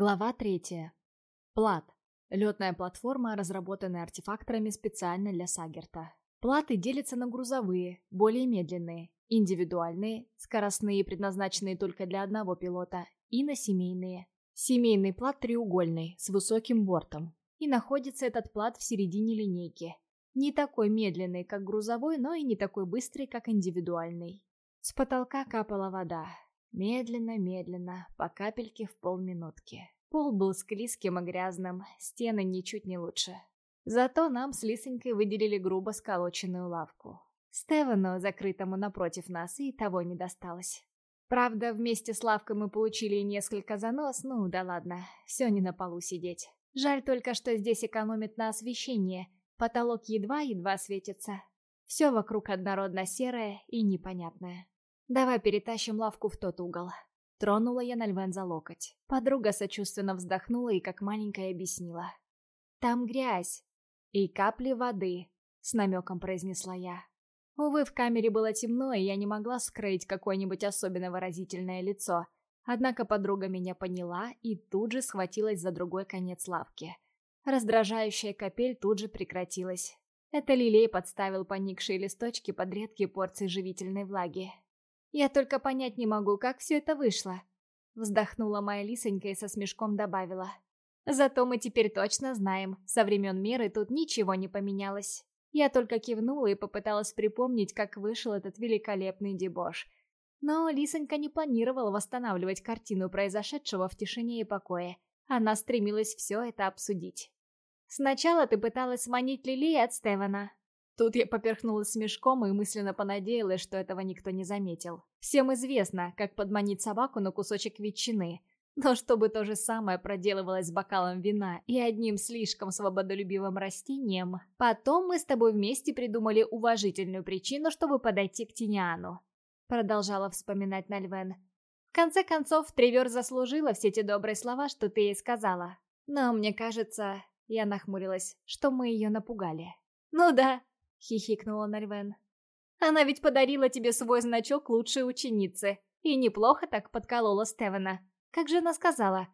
Глава третья. Плат. Летная платформа, разработанная артефакторами специально для Сагерта. Платы делятся на грузовые, более медленные, индивидуальные, скоростные, предназначенные только для одного пилота, и на семейные. Семейный плат треугольный, с высоким бортом. И находится этот плат в середине линейки. Не такой медленный, как грузовой, но и не такой быстрый, как индивидуальный. С потолка капала вода. Медленно-медленно, по капельке в полминутки. Пол был склизким и грязным, стены ничуть не лучше. Зато нам с Лисонькой выделили грубо сколоченную лавку. Стевену, закрытому напротив нас, и того не досталось. Правда, вместе с лавкой мы получили несколько занос, ну да ладно, все не на полу сидеть. Жаль только, что здесь экономит на освещение, потолок едва-едва светится. Все вокруг однородно серое и непонятное. «Давай перетащим лавку в тот угол». Тронула я Нальвен за локоть. Подруга сочувственно вздохнула и как маленькая объяснила. «Там грязь и капли воды», — с намеком произнесла я. Увы, в камере было темно, и я не могла скрыть какое-нибудь особенно выразительное лицо. Однако подруга меня поняла и тут же схватилась за другой конец лавки. Раздражающая капель тут же прекратилась. Это Лилей подставил поникшие листочки под редкие порции живительной влаги. Я только понять не могу, как все это вышло. Вздохнула моя лисонька и со смешком добавила. Зато мы теперь точно знаем, со времен меры тут ничего не поменялось. Я только кивнула и попыталась припомнить, как вышел этот великолепный дебош. Но Лисонька не планировала восстанавливать картину произошедшего в тишине и покое. Она стремилась все это обсудить. «Сначала ты пыталась сманить Лили от Стевена», Тут я поперхнулась смешком и мысленно понадеялась, что этого никто не заметил. Всем известно, как подманить собаку на кусочек ветчины. Но чтобы то же самое проделывалось с бокалом вина и одним слишком свободолюбивым растением, потом мы с тобой вместе придумали уважительную причину, чтобы подойти к Тиниану. Продолжала вспоминать Нальвен. В конце концов, Тревер заслужила все те добрые слова, что ты ей сказала. Но мне кажется, я нахмурилась, что мы ее напугали. Ну да, — хихикнула Нальвен. «Она ведь подарила тебе свой значок лучшей ученицы. И неплохо так подколола Стевена. Как же она сказала?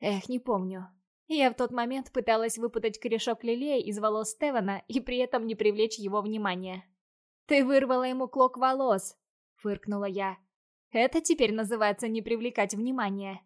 Эх, не помню. Я в тот момент пыталась выпутать корешок лилея из волос Стевена и при этом не привлечь его внимания. «Ты вырвала ему клок волос!» — фыркнула я. «Это теперь называется не привлекать внимания».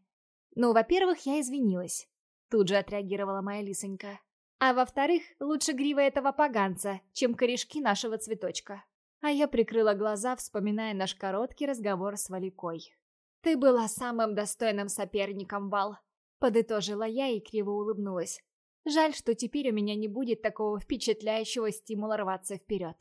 «Ну, во-первых, я извинилась». Тут же отреагировала моя лисонька. А во-вторых, лучше грива этого поганца, чем корешки нашего цветочка. А я прикрыла глаза, вспоминая наш короткий разговор с Валикой. «Ты была самым достойным соперником, Вал», — подытожила я и криво улыбнулась. «Жаль, что теперь у меня не будет такого впечатляющего стимула рваться вперед».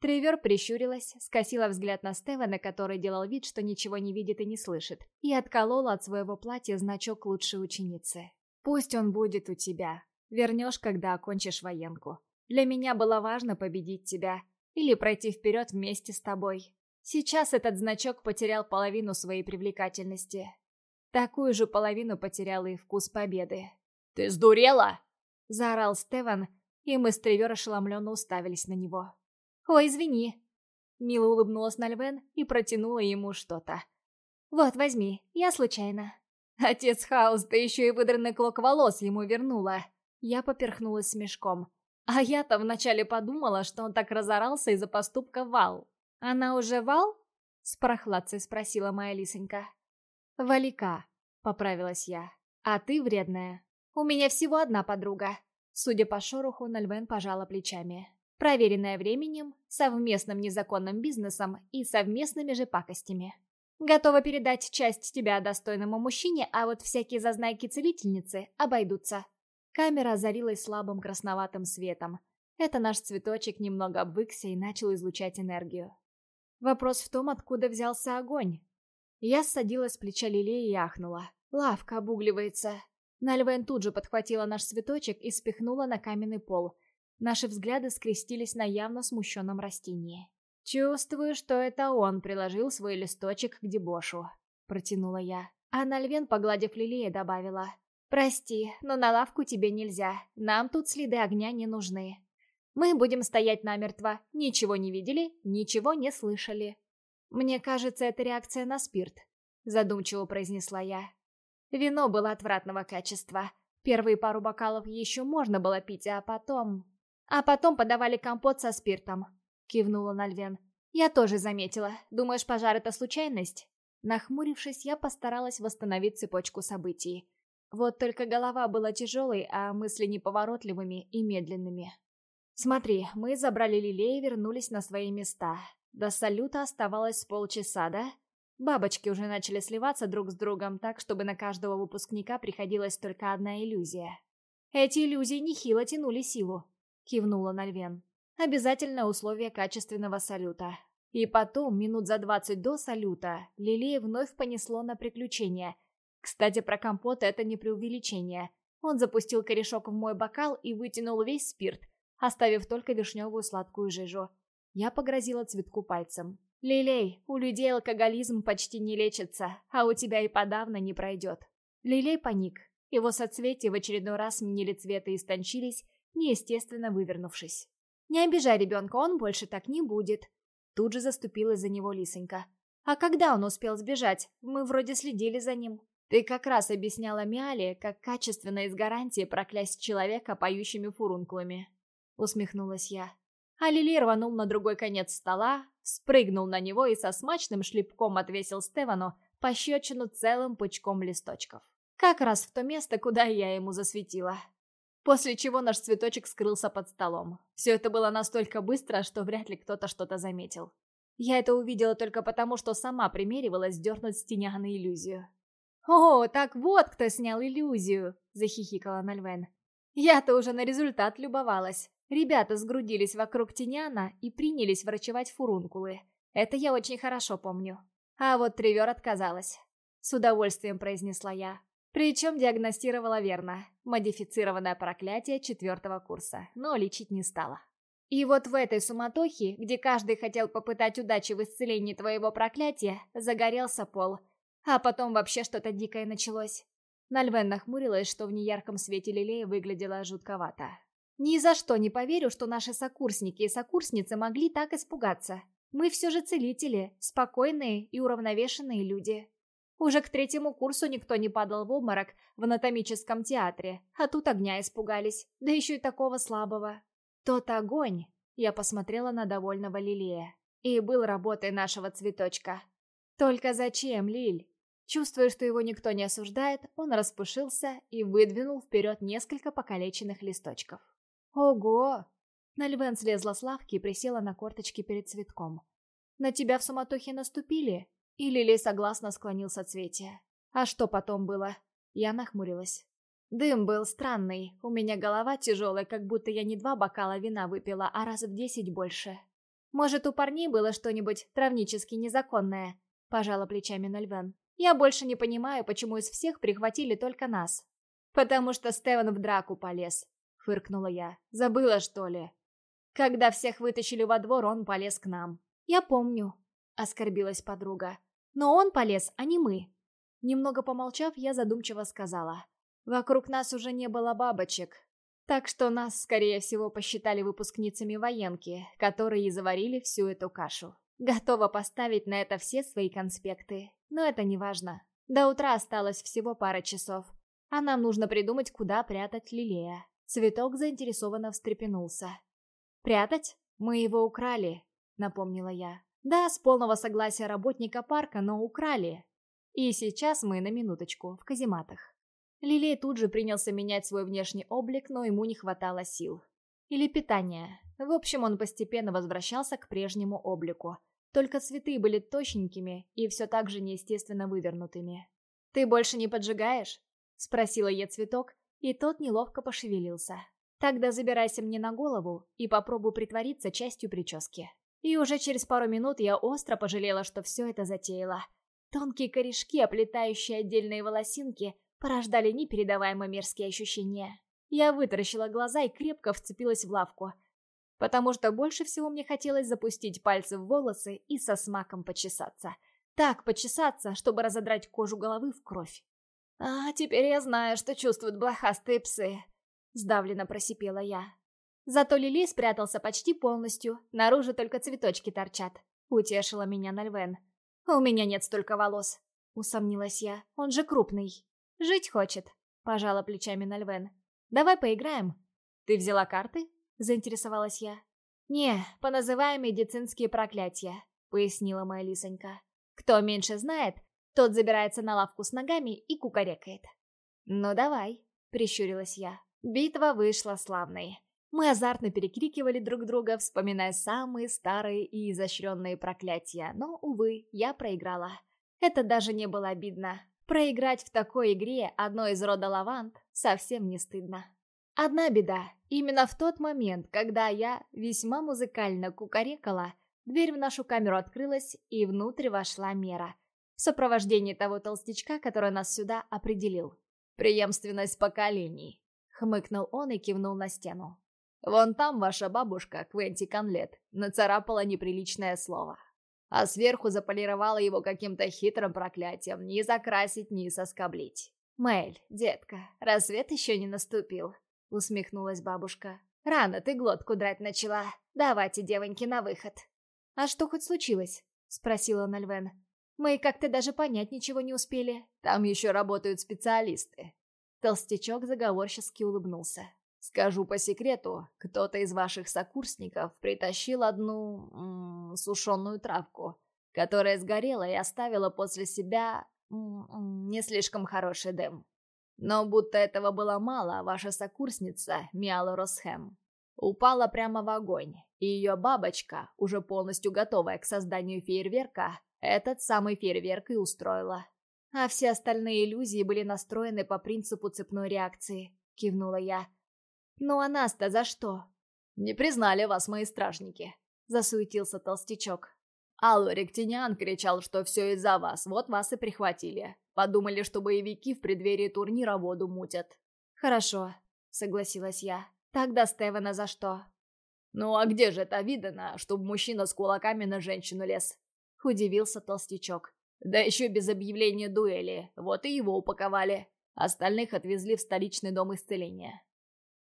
Тревер прищурилась, скосила взгляд на Стевена, который делал вид, что ничего не видит и не слышит, и отколола от своего платья значок лучшей ученицы. «Пусть он будет у тебя», Вернешь, когда окончишь военку. Для меня было важно победить тебя или пройти вперед вместе с тобой. Сейчас этот значок потерял половину своей привлекательности. Такую же половину потерял и вкус победы. «Ты сдурела?» — заорал Стеван, и мы с Тревер ошеломленно уставились на него. «Ой, извини». Мила улыбнулась на Львен и протянула ему что-то. «Вот, возьми, я случайно». Отец Хаус, ты еще и выдранный клок волос ему вернула. Я поперхнулась смешком. А я-то вначале подумала, что он так разорался из-за поступка Вал. «Она уже Вал?» — с прохладцей спросила моя лисонька. «Валика», — поправилась я. «А ты вредная. У меня всего одна подруга». Судя по шороху, Нальвен пожала плечами. Проверенная временем, совместным незаконным бизнесом и совместными же пакостями. Готова передать часть тебя достойному мужчине, а вот всякие зазнайки-целительницы обойдутся. Камера озарилась слабым красноватым светом. Это наш цветочек немного обвыкся и начал излучать энергию. Вопрос в том, откуда взялся огонь. Я ссадила с плеча лилии и ахнула. Лавка обугливается. Нальвен тут же подхватила наш цветочек и спихнула на каменный пол. Наши взгляды скрестились на явно смущенном растении. «Чувствую, что это он приложил свой листочек к дебошу», — протянула я. А Нальвен, погладив лилия, добавила. «Прости, но на лавку тебе нельзя. Нам тут следы огня не нужны. Мы будем стоять намертво. Ничего не видели, ничего не слышали». «Мне кажется, это реакция на спирт», — задумчиво произнесла я. Вино было отвратного качества. Первые пару бокалов еще можно было пить, а потом... А потом подавали компот со спиртом. Кивнула Нальвен. Я тоже заметила. Думаешь, пожар это случайность? Нахмурившись, я постаралась восстановить цепочку событий. Вот только голова была тяжелой, а мысли неповоротливыми и медленными. Смотри, мы забрали Лилей и вернулись на свои места. До салюта оставалось полчаса, да? Бабочки уже начали сливаться друг с другом так, чтобы на каждого выпускника приходилась только одна иллюзия. Эти иллюзии нехило тянули силу, кивнула Нальвен. Обязательное условие качественного салюта. И потом, минут за двадцать до салюта, Лилей вновь понесло на приключения – кстати, про компот это не преувеличение. Он запустил корешок в мой бокал и вытянул весь спирт, оставив только вишневую сладкую жижу. Я погрозила цветку пальцем. «Лилей, у людей алкоголизм почти не лечится, а у тебя и подавно не пройдет». Лилей паник. Его соцветия в очередной раз сменили цвет и истончились, неестественно вывернувшись. «Не обижай ребенка, он больше так не будет». Тут же заступилась за него Лисонька. «А когда он успел сбежать? Мы вроде следили за ним». Ты как раз объясняла Миале, как качественно из гарантии проклясть человека поющими фурункулами. Усмехнулась я. А Лили рванул на другой конец стола, спрыгнул на него и со смачным шлепком отвесил Стевану пощечину целым пучком листочков. Как раз в то место, куда я ему засветила. После чего наш цветочек скрылся под столом. Все это было настолько быстро, что вряд ли кто-то что-то заметил. Я это увидела только потому, что сама примеривалась дернуть с на иллюзию. «О, так вот кто снял иллюзию!» — захихикала Нальвен. «Я-то уже на результат любовалась. Ребята сгрудились вокруг Тиняна и принялись врачевать фурункулы. Это я очень хорошо помню. А вот Тревер отказалась. С удовольствием произнесла я. Причем диагностировала верно. Модифицированное проклятие четвертого курса, но лечить не стала. И вот в этой суматохе, где каждый хотел попытать удачи в исцелении твоего проклятия, загорелся пол, а потом вообще что-то дикое началось. Нальвен нахмурилась, что в неярком свете лилея выглядела жутковато. «Ни за что не поверю, что наши сокурсники и сокурсницы могли так испугаться. Мы все же целители, спокойные и уравновешенные люди. Уже к третьему курсу никто не падал в обморок в анатомическом театре, а тут огня испугались, да еще и такого слабого. Тот огонь, я посмотрела на довольного Лилея, и был работой нашего цветочка. Только зачем, Лиль? Чувствуя, что его никто не осуждает, он распушился и выдвинул вперед несколько покалеченных листочков. «Ого!» Нальвен слезла с лавки и присела на корточки перед цветком. «На тебя в суматохе наступили?» И Лили согласно склонился Цветия. «А что потом было?» Я нахмурилась. Дым был странный, у меня голова тяжелая, как будто я не два бокала вина выпила, а раз в десять больше. Может, у парней было что-нибудь травнически незаконное? Пожала плечами Нальвен. Я больше не понимаю, почему из всех прихватили только нас. Потому что Стеван в драку полез, фыркнула я. Забыла, что ли? Когда всех вытащили во двор, он полез к нам. Я помню, оскорбилась подруга. Но он полез, а не мы. Немного помолчав, я задумчиво сказала. Вокруг нас уже не было бабочек, так что нас, скорее всего, посчитали выпускницами военки, которые и заварили всю эту кашу. Готова поставить на это все свои конспекты. Но это не важно. До утра осталось всего пара часов. А нам нужно придумать, куда прятать Лилея. Цветок заинтересованно встрепенулся. «Прятать? Мы его украли», — напомнила я. «Да, с полного согласия работника парка, но украли. И сейчас мы на минуточку, в казематах». Лилей тут же принялся менять свой внешний облик, но ему не хватало сил. Или питания. В общем, он постепенно возвращался к прежнему облику. Только цветы были точненькими и все так же неестественно вывернутыми. «Ты больше не поджигаешь?» — спросила я цветок, и тот неловко пошевелился. «Тогда забирайся мне на голову и попробуй притвориться частью прически». И уже через пару минут я остро пожалела, что все это затеяла. Тонкие корешки, оплетающие отдельные волосинки, порождали непередаваемо мерзкие ощущения. Я вытаращила глаза и крепко вцепилась в лавку — потому что больше всего мне хотелось запустить пальцы в волосы и со смаком почесаться. Так почесаться, чтобы разодрать кожу головы в кровь. «А, теперь я знаю, что чувствуют блохастые псы», — сдавленно просипела я. Зато Лили спрятался почти полностью, наружу только цветочки торчат. Утешила меня Нальвен. «У меня нет столько волос», — усомнилась я. «Он же крупный». «Жить хочет», — пожала плечами Нальвен. «Давай поиграем». «Ты взяла карты?» — заинтересовалась я. «Не, поназываем медицинские проклятия», — пояснила моя лисонька. «Кто меньше знает, тот забирается на лавку с ногами и кукарекает». «Ну давай», — прищурилась я. Битва вышла славной. Мы азартно перекрикивали друг друга, вспоминая самые старые и изощренные проклятия, но, увы, я проиграла. Это даже не было обидно. Проиграть в такой игре одной из рода лавант совсем не стыдно. Одна беда. Именно в тот момент, когда я весьма музыкально кукарекала, дверь в нашу камеру открылась, и внутрь вошла Мера. В сопровождении того толстячка, который нас сюда определил. «Преемственность поколений», — хмыкнул он и кивнул на стену. «Вон там ваша бабушка, Квенти Конлет, нацарапала неприличное слово а сверху заполировала его каким-то хитрым проклятием, ни закрасить, ни соскоблить. «Мэль, детка, рассвет еще не наступил», — усмехнулась бабушка. «Рано ты глотку драть начала. Давайте, девоньки, на выход». «А что хоть случилось?» — спросила Нальвен. «Мы как-то даже понять ничего не успели. Там еще работают специалисты». Толстячок заговорчески улыбнулся. Скажу по секрету, кто-то из ваших сокурсников притащил одну м -м, сушеную травку, которая сгорела и оставила после себя м -м, не слишком хороший дым. Но будто этого было мало, ваша сокурсница, Миала Росхэм, упала прямо в огонь, и ее бабочка, уже полностью готовая к созданию фейерверка, этот самый фейерверк и устроила. А все остальные иллюзии были настроены по принципу цепной реакции, кивнула я. «Ну а нас-то за что?» «Не признали вас мои стражники», — засуетился толстячок. Алло Ректиниан кричал, что все из-за вас, вот вас и прихватили. Подумали, что боевики в преддверии турнира воду мутят. «Хорошо», — согласилась я. «Тогда Стевена за что?» «Ну а где же это видано, чтобы мужчина с кулаками на женщину лез?» — удивился толстячок. «Да еще без объявления дуэли, вот и его упаковали. Остальных отвезли в столичный дом исцеления».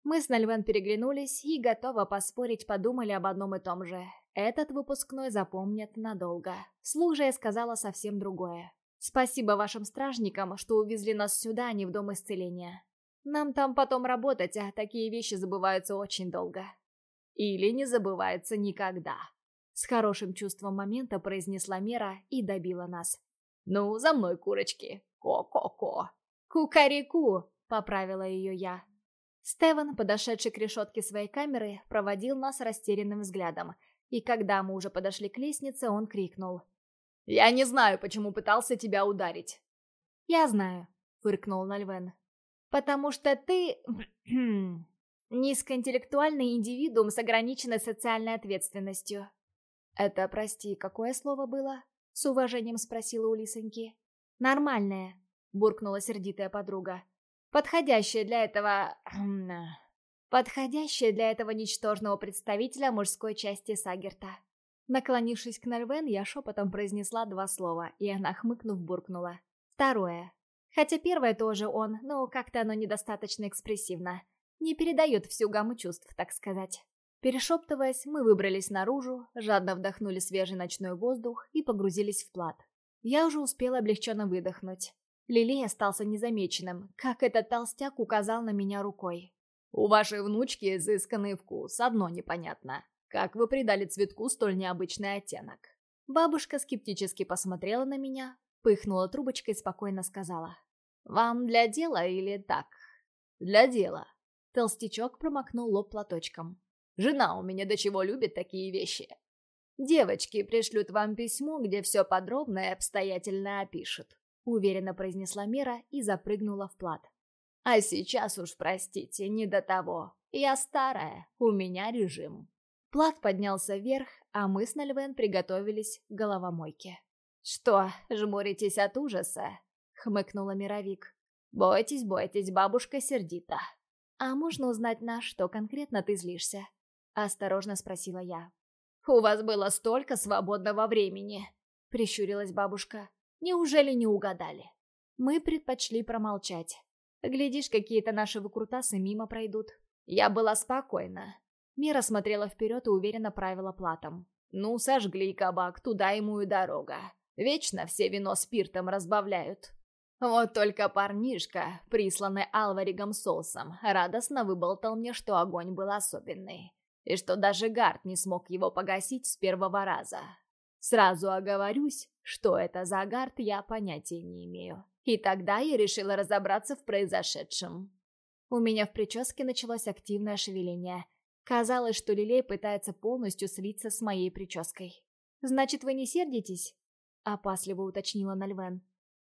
Мы с Нальвен переглянулись и, готово поспорить, подумали об одном и том же. Этот выпускной запомнят надолго. Слух же я сказала совсем другое. Спасибо вашим стражникам, что увезли нас сюда, а не в дом исцеления. Нам там потом работать, а такие вещи забываются очень долго. Или не забываются никогда. С хорошим чувством момента произнесла Мера и добила нас. «Ну, за мной, курочки! Ко-ко-ко!» «Кукареку!» — поправила ее я. Стеван, подошедший к решетке своей камеры, проводил нас растерянным взглядом, и когда мы уже подошли к лестнице, он крикнул. «Я не знаю, почему пытался тебя ударить». «Я знаю», — фыркнул Нальвен. «Потому что ты... низкоинтеллектуальный индивидуум с ограниченной социальной ответственностью». «Это, прости, какое слово было?» — с уважением спросила у Лисоньки. «Нормальное», — буркнула сердитая подруга. Подходящее для этого... Подходящее для этого ничтожного представителя мужской части Сагерта. Наклонившись к Нальвен, я шепотом произнесла два слова, и она, хмыкнув, буркнула. Второе. Хотя первое тоже он, но как-то оно недостаточно экспрессивно. Не передает всю гамму чувств, так сказать. Перешептываясь, мы выбрались наружу, жадно вдохнули свежий ночной воздух и погрузились в плат. Я уже успела облегченно выдохнуть. Лилей остался незамеченным, как этот толстяк указал на меня рукой. «У вашей внучки изысканный вкус, одно непонятно. Как вы придали цветку столь необычный оттенок?» Бабушка скептически посмотрела на меня, пыхнула трубочкой и спокойно сказала. «Вам для дела или так?» «Для дела». Толстячок промокнул лоб платочком. «Жена у меня до чего любит такие вещи. Девочки пришлют вам письмо, где все подробно и обстоятельно опишут уверенно произнесла Мера и запрыгнула в плат. А сейчас уж, простите, не до того. Я старая, у меня режим. Плат поднялся вверх, а мы с Нальвен приготовились к головомойке. «Что, жмуритесь от ужаса?» — хмыкнула Мировик. «Бойтесь, бойтесь, бабушка сердита». «А можно узнать, на что конкретно ты злишься?» — осторожно спросила я. «У вас было столько свободного времени!» — прищурилась бабушка. Неужели не угадали? Мы предпочли промолчать. Глядишь, какие-то наши выкрутасы мимо пройдут. Я была спокойна. Мира смотрела вперед и уверенно правила платом. Ну, сожгли кабак, туда ему и дорога. Вечно все вино спиртом разбавляют. Вот только парнишка, присланный Алваригом Солсом, радостно выболтал мне, что огонь был особенный, и что даже Гард не смог его погасить с первого раза. Сразу оговорюсь, что это за Гард, я понятия не имею. И тогда я решила разобраться в произошедшем. У меня в прическе началось активное шевеление. Казалось, что Лилей пытается полностью слиться с моей прической. «Значит, вы не сердитесь?» — опасливо уточнила Нальвен.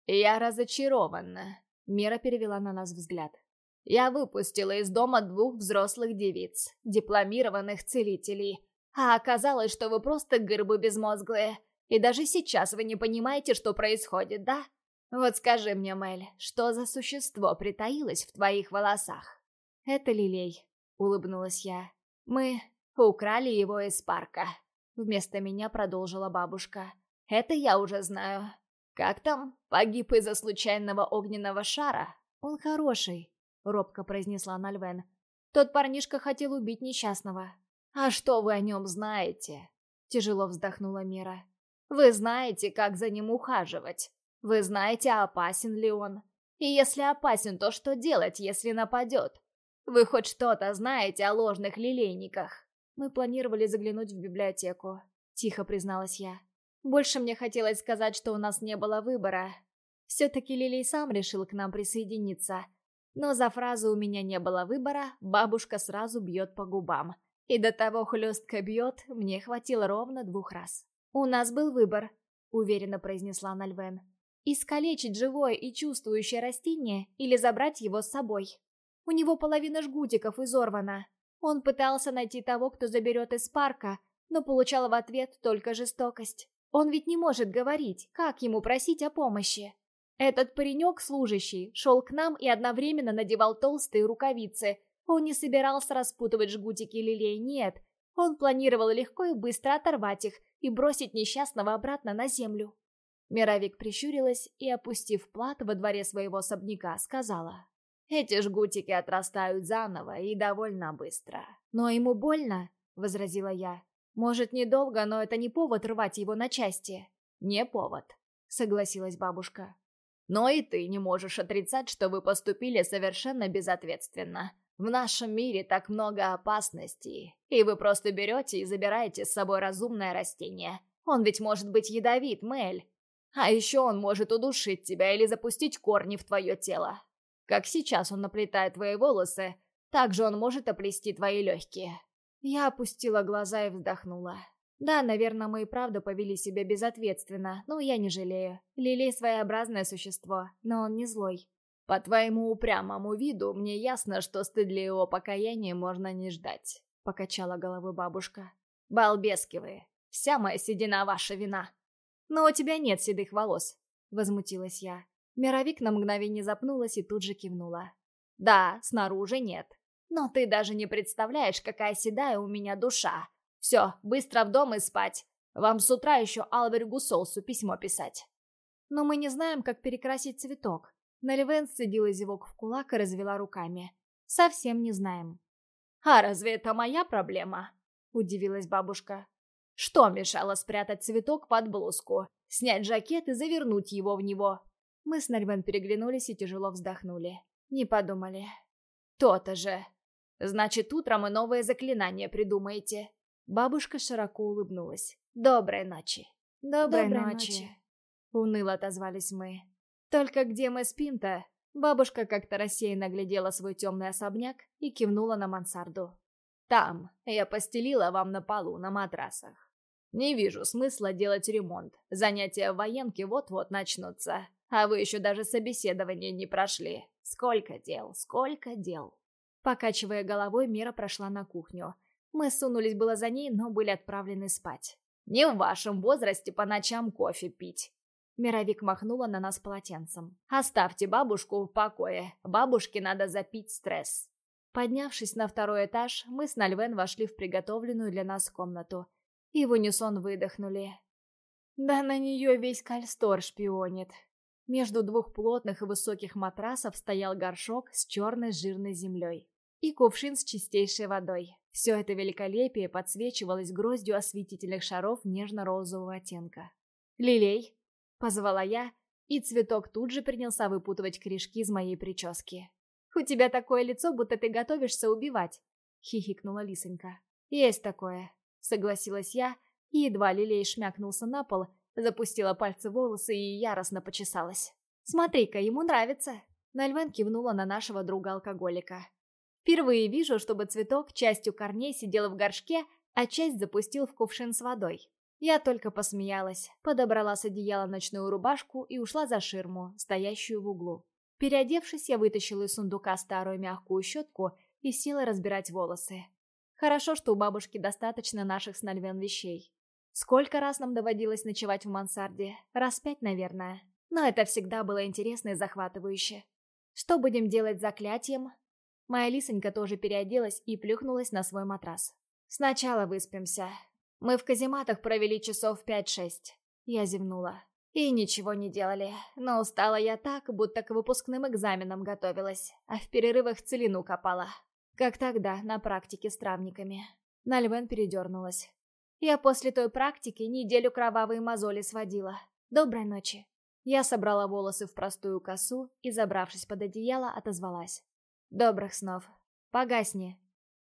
«Я разочарована», — Мира перевела на нас взгляд. «Я выпустила из дома двух взрослых девиц, дипломированных целителей, а оказалось, что вы просто гырбы безмозглые, и даже сейчас вы не понимаете, что происходит, да? Вот скажи мне, Мель, что за существо притаилось в твоих волосах?» «Это Лилей», — улыбнулась я. «Мы украли его из парка», — вместо меня продолжила бабушка. «Это я уже знаю. «Как там? Погиб из-за случайного огненного шара?» «Он хороший», — робко произнесла Нальвен. «Тот парнишка хотел убить несчастного». «А что вы о нем знаете?» — тяжело вздохнула Мира. «Вы знаете, как за ним ухаживать. Вы знаете, опасен ли он. И если опасен, то что делать, если нападет? Вы хоть что-то знаете о ложных лилейниках?» «Мы планировали заглянуть в библиотеку», — тихо призналась я. Больше мне хотелось сказать, что у нас не было выбора. Все-таки Лилей сам решил к нам присоединиться. Но за фразу «у меня не было выбора» бабушка сразу бьет по губам. И до того хлестко бьет, мне хватило ровно двух раз. «У нас был выбор», — уверенно произнесла Нальвен. «Искалечить живое и чувствующее растение или забрать его с собой. У него половина жгутиков изорвана. Он пытался найти того, кто заберет из парка, но получал в ответ только жестокость. Он ведь не может говорить, как ему просить о помощи. Этот паренек, служащий, шел к нам и одновременно надевал толстые рукавицы. Он не собирался распутывать жгутики лилей, нет. Он планировал легко и быстро оторвать их и бросить несчастного обратно на землю. Мировик прищурилась и, опустив плат во дворе своего особняка, сказала. «Эти жгутики отрастают заново и довольно быстро». «Но ему больно?» — возразила я. Может, недолго, но это не повод рвать его на части. Не повод, согласилась бабушка. Но и ты не можешь отрицать, что вы поступили совершенно безответственно. В нашем мире так много опасностей, и вы просто берете и забираете с собой разумное растение. Он ведь может быть ядовит, Мэль. А еще он может удушить тебя или запустить корни в твое тело. Как сейчас он наплетает твои волосы, так же он может оплести твои легкие. Я опустила глаза и вздохнула. Да, наверное, мы и правда повели себя безответственно, но я не жалею. Лилей своеобразное существо, но он не злой. По твоему упрямому виду мне ясно, что стыдливого покаяния можно не ждать, покачала головой бабушка. Балбески вы, вся моя седина ваша вина. Но у тебя нет седых волос, возмутилась я. Мировик на мгновение запнулась и тут же кивнула. Да, снаружи нет, но ты даже не представляешь, какая седая у меня душа. Все, быстро в дом и спать. Вам с утра еще Албергу Солсу письмо писать. Но мы не знаем, как перекрасить цветок. Наливен сцедила зевок в кулак и развела руками. Совсем не знаем. А разве это моя проблема? Удивилась бабушка. Что мешало спрятать цветок под блузку, снять жакет и завернуть его в него? Мы с Нальвен переглянулись и тяжело вздохнули. Не подумали. То-то же. Значит, утром и новое заклинание придумаете». Бабушка широко улыбнулась. «Доброй ночи». «Доброй, Доброй ночи. ночи», — уныло отозвались мы. «Только где мы спим-то?» Бабушка как-то рассеянно глядела свой темный особняк и кивнула на мансарду. «Там. Я постелила вам на полу, на матрасах. Не вижу смысла делать ремонт. Занятия в военке вот-вот начнутся. А вы еще даже собеседование не прошли. Сколько дел, сколько дел». Покачивая головой, Мира прошла на кухню. Мы сунулись было за ней, но были отправлены спать. «Не в вашем возрасте по ночам кофе пить!» Мировик махнула на нас полотенцем. «Оставьте бабушку в покое. Бабушке надо запить стресс». Поднявшись на второй этаж, мы с Нальвен вошли в приготовленную для нас комнату. И в унисон выдохнули. Да на нее весь кальстор шпионит. Между двух плотных и высоких матрасов стоял горшок с черной жирной землей и кувшин с чистейшей водой. Все это великолепие подсвечивалось гроздью осветительных шаров нежно-розового оттенка. «Лилей!» — позвала я, И цветок тут же принялся выпутывать корешки из моей прически. «У тебя такое лицо, будто ты готовишься убивать», — хихикнула Лисонька. «Есть такое», — согласилась я, и едва Лилей шмякнулся на пол, запустила пальцы в волосы и яростно почесалась. «Смотри-ка, ему нравится!» Нальвен кивнула на нашего друга-алкоголика. «Впервые вижу, чтобы цветок частью корней сидел в горшке, а часть запустил в кувшин с водой. Я только посмеялась, подобрала с одеяла ночную рубашку и ушла за ширму, стоящую в углу. Переодевшись, я вытащила из сундука старую мягкую щетку и села разбирать волосы. Хорошо, что у бабушки достаточно наших с Нальвен вещей. Сколько раз нам доводилось ночевать в мансарде? Раз пять, наверное. Но это всегда было интересно и захватывающе. Что будем делать с заклятием? Моя лисонька тоже переоделась и плюхнулась на свой матрас. Сначала выспимся. Мы в казематах провели часов пять-шесть. Я зевнула. И ничего не делали. Но устала я так, будто к выпускным экзаменам готовилась, а в перерывах целину копала. Как тогда, на практике с травниками. Нальвен передернулась. Я после той практики неделю кровавые мозоли сводила. Доброй ночи. Я собрала волосы в простую косу и, забравшись под одеяло, отозвалась. Добрых снов. Погасни.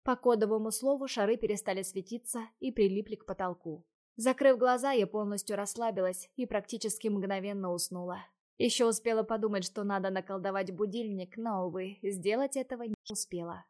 По кодовому слову шары перестали светиться и прилипли к потолку. Закрыв глаза, я полностью расслабилась и практически мгновенно уснула. Еще успела подумать, что надо наколдовать будильник, но, увы, сделать этого не успела.